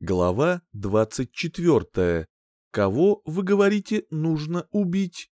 Глава 24. Кого, вы говорите, нужно убить?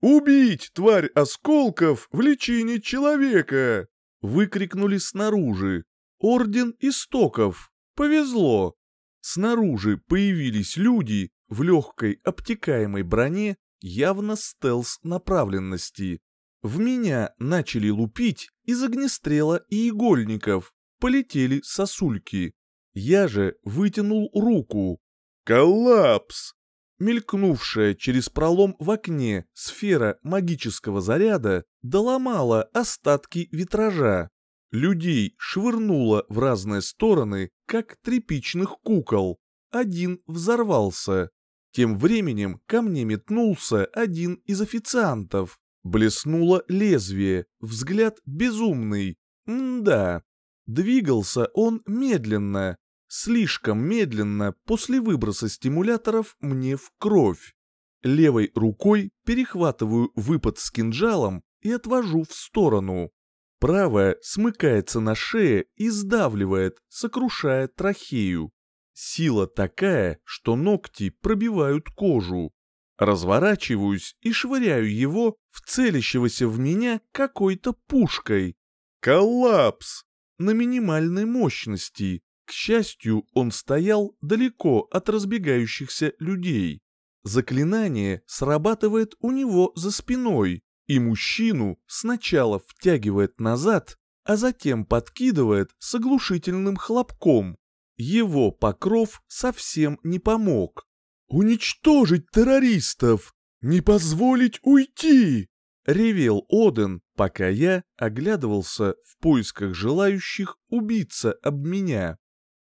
«Убить, тварь осколков, в личине человека!» Выкрикнули снаружи. Орден Истоков. Повезло. Снаружи появились люди в легкой обтекаемой броне явно стелс-направленности. В меня начали лупить из огнестрела и игольников, полетели сосульки. Я же вытянул руку. «Коллапс!» Мелькнувшая через пролом в окне сфера магического заряда доломала остатки витража. Людей швырнуло в разные стороны, как тряпичных кукол. Один взорвался. Тем временем ко мне метнулся один из официантов. Блеснуло лезвие, взгляд безумный. М-да. Двигался он медленно, слишком медленно после выброса стимуляторов мне в кровь. Левой рукой перехватываю выпад с кинжалом и отвожу в сторону. Правая смыкается на шее и сдавливает, сокрушая трахею. Сила такая, что ногти пробивают кожу. Разворачиваюсь и швыряю его в целящегося в меня какой-то пушкой. Коллапс! На минимальной мощности. К счастью, он стоял далеко от разбегающихся людей. Заклинание срабатывает у него за спиной, и мужчину сначала втягивает назад, а затем подкидывает с оглушительным хлопком. Его покров совсем не помог. «Уничтожить террористов! Не позволить уйти!» — ревел Оден, пока я оглядывался в поисках желающих убиться об меня.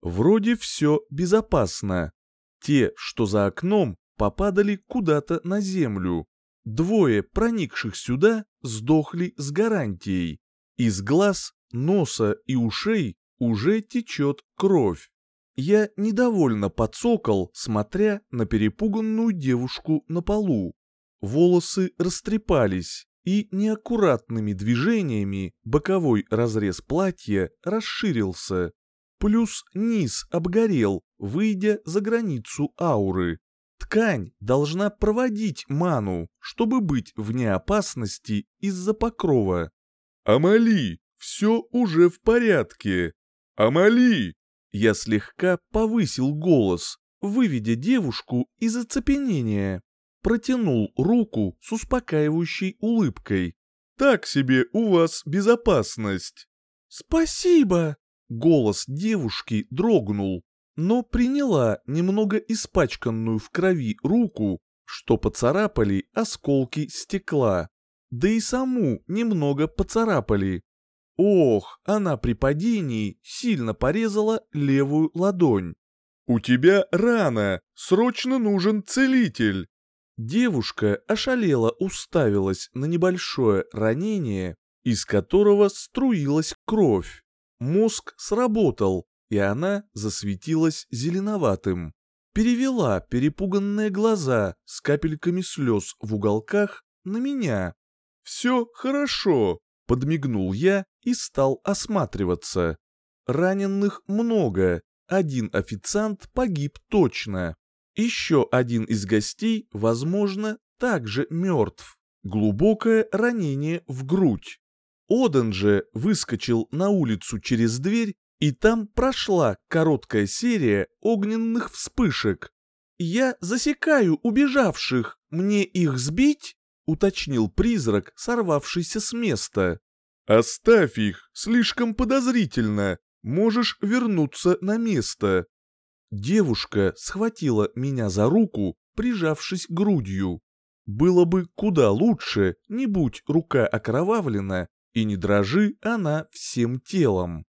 Вроде все безопасно. Те, что за окном, попадали куда-то на землю. Двое проникших сюда сдохли с гарантией. Из глаз, носа и ушей уже течет кровь. Я недовольно подсокол, смотря на перепуганную девушку на полу. Волосы растрепались, и неаккуратными движениями боковой разрез платья расширился. Плюс низ обгорел, выйдя за границу ауры. Ткань должна проводить ману, чтобы быть вне опасности из-за покрова. «Амали, все уже в порядке! Амали!» Я слегка повысил голос, выведя девушку из оцепенения. Протянул руку с успокаивающей улыбкой. «Так себе у вас безопасность!» «Спасибо!» Голос девушки дрогнул, но приняла немного испачканную в крови руку, что поцарапали осколки стекла. Да и саму немного поцарапали. Ох, она при падении сильно порезала левую ладонь. «У тебя рана, срочно нужен целитель!» Девушка ошалела уставилась на небольшое ранение, из которого струилась кровь. Мозг сработал, и она засветилась зеленоватым. Перевела перепуганные глаза с капельками слез в уголках на меня. «Все хорошо», — подмигнул я и стал осматриваться. Раненых много, один официант погиб точно. Еще один из гостей, возможно, также мертв. Глубокое ранение в грудь. Оден же выскочил на улицу через дверь, и там прошла короткая серия огненных вспышек. «Я засекаю убежавших, мне их сбить?» — уточнил призрак, сорвавшийся с места. «Оставь их, слишком подозрительно. Можешь вернуться на место». Девушка схватила меня за руку, прижавшись грудью. Было бы куда лучше, не будь рука окровавлена, и не дрожи она всем телом.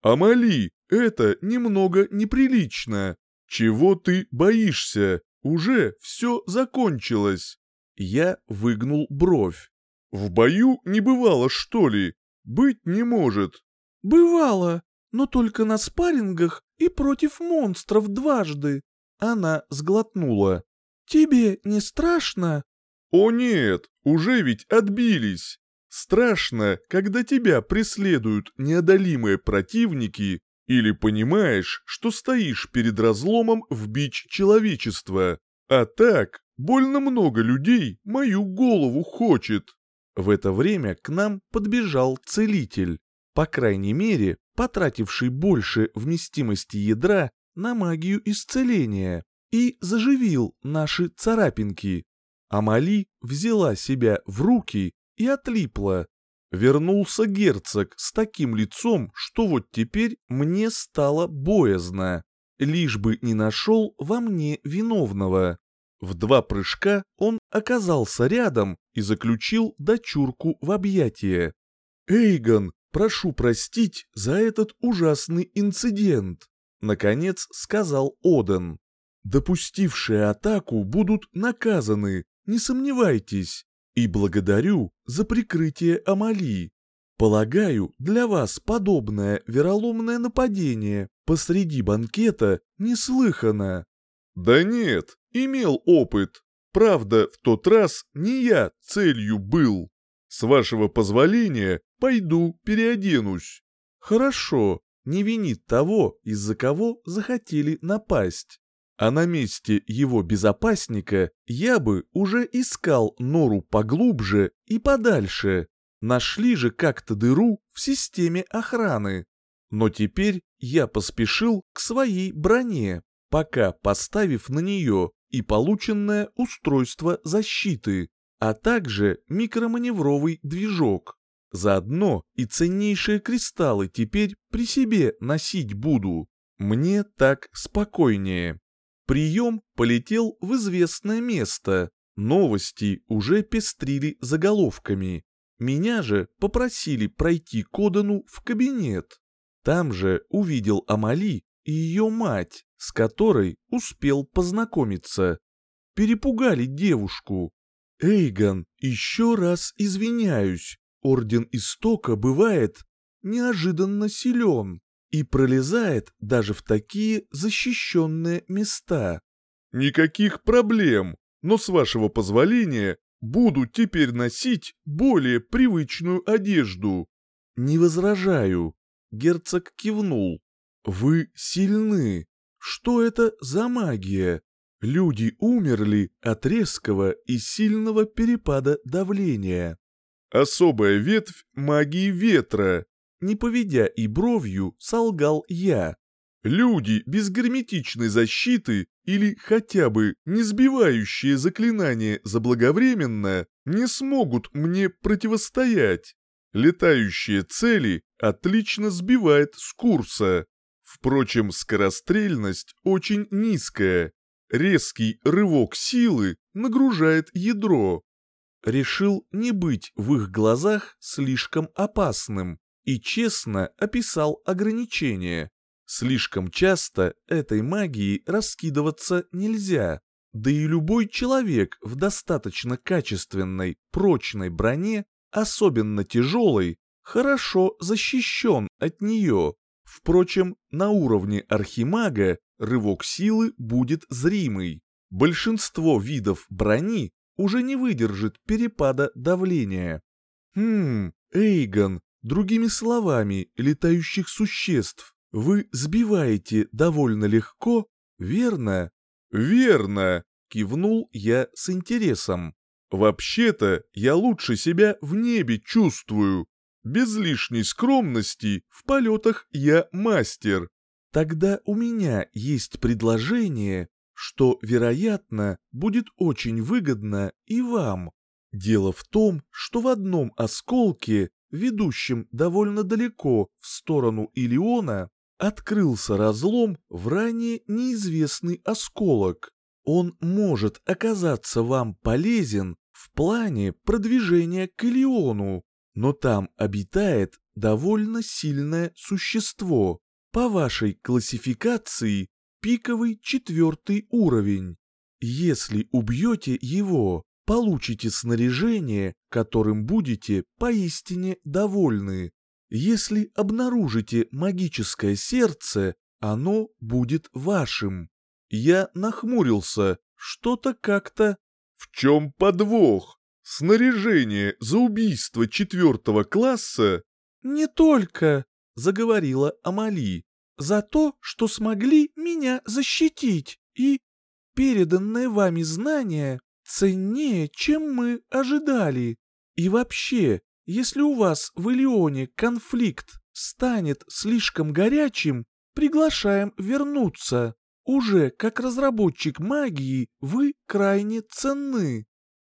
«Амали, это немного неприлично. Чего ты боишься? Уже все закончилось». Я выгнул бровь. «В бою не бывало, что ли? Быть не может». «Бывало, но только на спаррингах и против монстров дважды». Она сглотнула. «Тебе не страшно?» «О нет, уже ведь отбились. Страшно, когда тебя преследуют неодолимые противники, Или понимаешь, что стоишь перед разломом в бич человечества, а так больно много людей мою голову хочет. В это время к нам подбежал целитель, по крайней мере, потративший больше вместимости ядра на магию исцеления, и заживил наши царапинки. Амали взяла себя в руки и отлипла. Вернулся герцог с таким лицом, что вот теперь мне стало боязно. Лишь бы не нашел во мне виновного. В два прыжка он оказался рядом и заключил дочурку в объятия. «Эйгон, прошу простить за этот ужасный инцидент», — наконец сказал Оден. «Допустившие атаку будут наказаны, не сомневайтесь, и благодарю за прикрытие Амали. Полагаю, для вас подобное вероломное нападение посреди банкета неслыхано». «Да нет, имел опыт. Правда, в тот раз не я целью был. С вашего позволения пойду переоденусь». «Хорошо, не винит того, из-за кого захотели напасть. А на месте его безопасника я бы уже искал нору поглубже и подальше. Нашли же как-то дыру в системе охраны. Но теперь я поспешил к своей броне, пока поставив на нее и полученное устройство защиты, а также микроманевровый движок. Заодно и ценнейшие кристаллы теперь при себе носить буду. Мне так спокойнее. Прием полетел в известное место. Новости уже пестрили заголовками. Меня же попросили пройти к Одану в кабинет. Там же увидел Амали и ее мать, с которой успел познакомиться. Перепугали девушку. «Эйгон, еще раз извиняюсь, Орден Истока бывает неожиданно силен и пролезает даже в такие защищенные места». «Никаких проблем, но с вашего позволения буду теперь носить более привычную одежду». «Не возражаю», — герцог кивнул. «Вы сильны. Что это за магия? Люди умерли от резкого и сильного перепада давления». «Особая ветвь магии ветра», не поведя и бровью, солгал я. Люди без герметичной защиты или хотя бы не сбивающие заклинания заблаговременно не смогут мне противостоять. Летающие цели отлично сбивает с курса. Впрочем, скорострельность очень низкая. Резкий рывок силы нагружает ядро. Решил не быть в их глазах слишком опасным и честно описал ограничения. Слишком часто этой магией раскидываться нельзя, да и любой человек в достаточно качественной, прочной броне, особенно тяжелой, хорошо защищен от нее. Впрочем, на уровне архимага рывок силы будет зримый. Большинство видов брони уже не выдержит перепада давления. Хм, Эйгон, другими словами, летающих существ вы сбиваете довольно легко, верно? Верно, кивнул я с интересом. Вообще-то я лучше себя в небе чувствую. Без лишней скромности в полетах я мастер. Тогда у меня есть предложение, что, вероятно, будет очень выгодно и вам. Дело в том, что в одном осколке, ведущем довольно далеко в сторону Илиона, открылся разлом в ранее неизвестный осколок. Он может оказаться вам полезен в плане продвижения к Илиону, но там обитает довольно сильное существо. По вашей классификации пиковый четвертый уровень. Если убьете его, получите снаряжение, которым будете поистине довольны. Если обнаружите магическое сердце, оно будет вашим. Я нахмурился, что-то как-то... В чем подвох? Снаряжение за убийство четвертого класса? Не только, заговорила Амали. За то, что смогли меня защитить, и переданное вами знание ценнее, чем мы ожидали. И вообще, если у вас в Илионе конфликт станет слишком горячим, приглашаем вернуться. Уже как разработчик магии вы крайне ценны.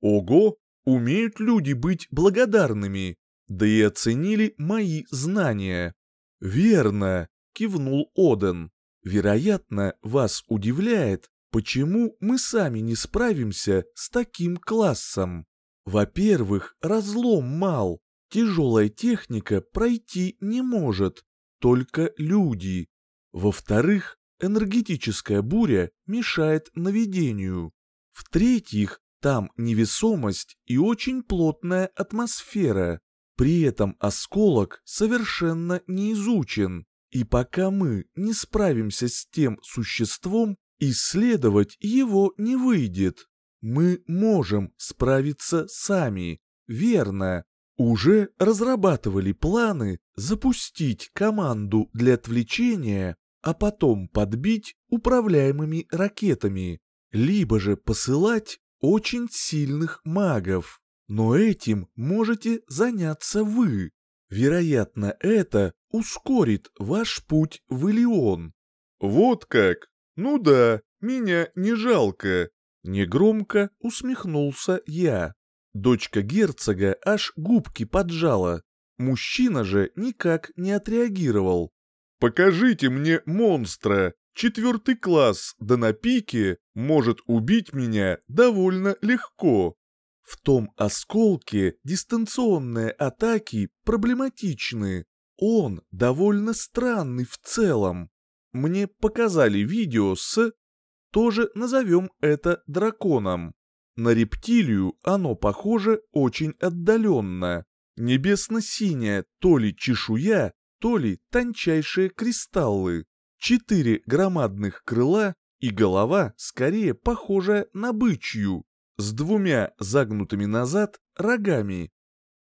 Ого, умеют люди быть благодарными, да и оценили мои знания. Верно, кивнул Оден. Вероятно, вас удивляет, почему мы сами не справимся с таким классом. Во-первых, разлом мал, тяжелая техника пройти не может, только люди. Во-вторых, энергетическая буря мешает наведению. В-третьих, там невесомость и очень плотная атмосфера. При этом осколок совершенно не изучен. И пока мы не справимся с тем существом, исследовать его не выйдет. Мы можем справиться сами, верно. Уже разрабатывали планы запустить команду для отвлечения, а потом подбить управляемыми ракетами, либо же посылать очень сильных магов. Но этим можете заняться вы. Вероятно, это ускорит ваш путь в Илион. Вот как? Ну да, меня не жалко. Негромко усмехнулся я. Дочка герцога аж губки поджала. Мужчина же никак не отреагировал. «Покажите мне монстра. Четвертый класс, да на пике, может убить меня довольно легко». В том осколке дистанционные атаки проблематичны. Он довольно странный в целом. Мне показали видео с тоже назовем это драконом. На рептилию оно похоже очень отдаленно. Небесно-синяя то ли чешуя, то ли тончайшие кристаллы. Четыре громадных крыла и голова скорее похожая на бычью, с двумя загнутыми назад рогами.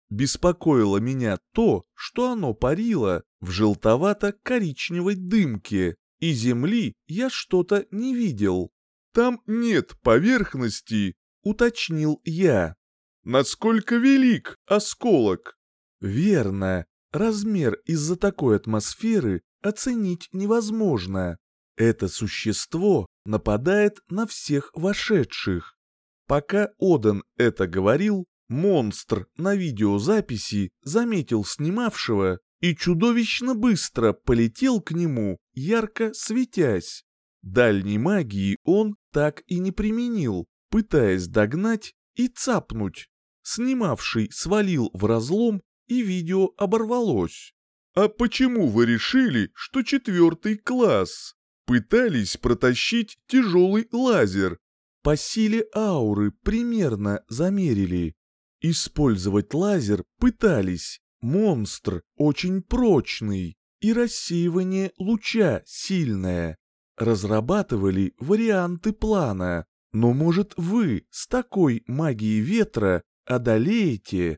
Беспокоило меня то, что оно парило в желтовато-коричневой дымке, и земли я что-то не видел. Там нет поверхности, уточнил я. Насколько велик осколок? Верно. Размер из-за такой атмосферы оценить невозможно. Это существо нападает на всех вошедших. Пока Одан это говорил, монстр на видеозаписи заметил снимавшего и чудовищно быстро полетел к нему, ярко светясь. Дальней магии он так и не применил, пытаясь догнать и цапнуть. Снимавший свалил в разлом, и видео оборвалось. «А почему вы решили, что четвертый класс?» Пытались протащить тяжелый лазер. По силе ауры примерно замерили. Использовать лазер пытались, Монстр очень прочный, и рассеивание луча сильное. Разрабатывали варианты плана, но может вы с такой магией ветра одолеете?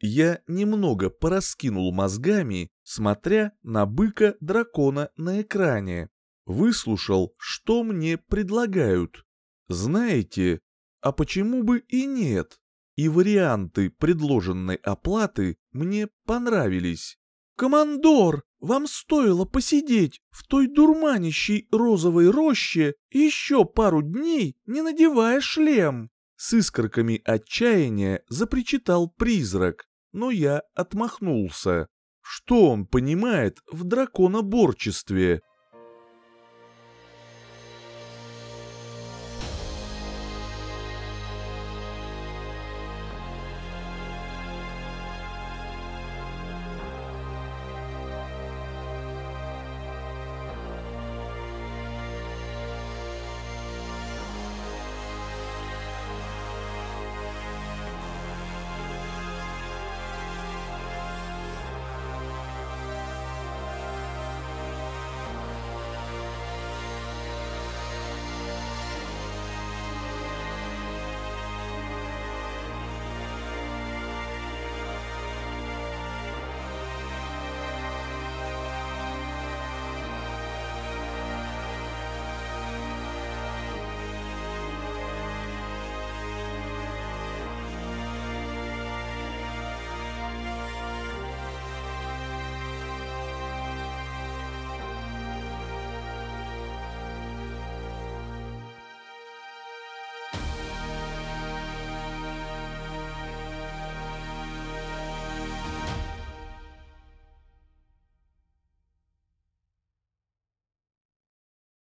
Я немного пораскинул мозгами, смотря на быка-дракона на экране. Выслушал, что мне предлагают. Знаете, а почему бы и нет? И варианты предложенной оплаты мне понравились. «Командор, вам стоило посидеть в той дурманящей розовой роще еще пару дней, не надевая шлем!» С искорками отчаяния запричитал призрак, но я отмахнулся. Что он понимает в драконоборчестве?